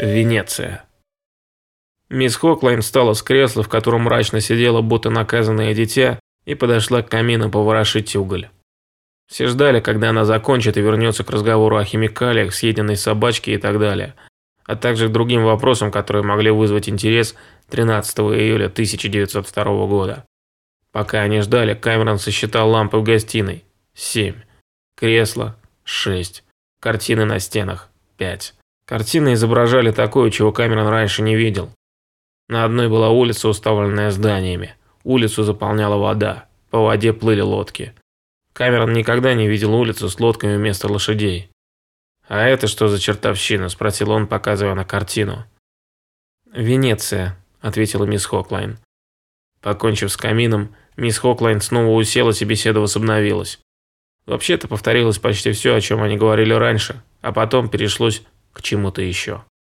Венеция. Мисс Хоклайн встала с кресла, в котором мрачно сидела, будто наказанное дитя, и подошла к камину поворошить уголь. Все ждали, когда она закончит и вернется к разговору о химикалиях, съеденной собачке и так далее, а также к другим вопросам, которые могли вызвать интерес 13 июля 1902 года. Пока они ждали, Камерон сосчитал лампы в гостиной. Семь. Кресла. Шесть. Картины на стенах. Пять. Картины изображали такое, чего Камерон раньше не видел. На одной была улица, уставленная зданиями. Улицу заполняла вода. По воде плыли лодки. Камерон никогда не видел улицу с лодками вместо лошадей. «А это что за чертовщина?» – спросил он, показывая на картину. «Венеция», – ответила мисс Хоклайн. Покончив с камином, мисс Хоклайн снова уселась и беседа возобновилась. Вообще-то повторилось почти все, о чем они говорили раньше, а потом перешлось к чему-то еще.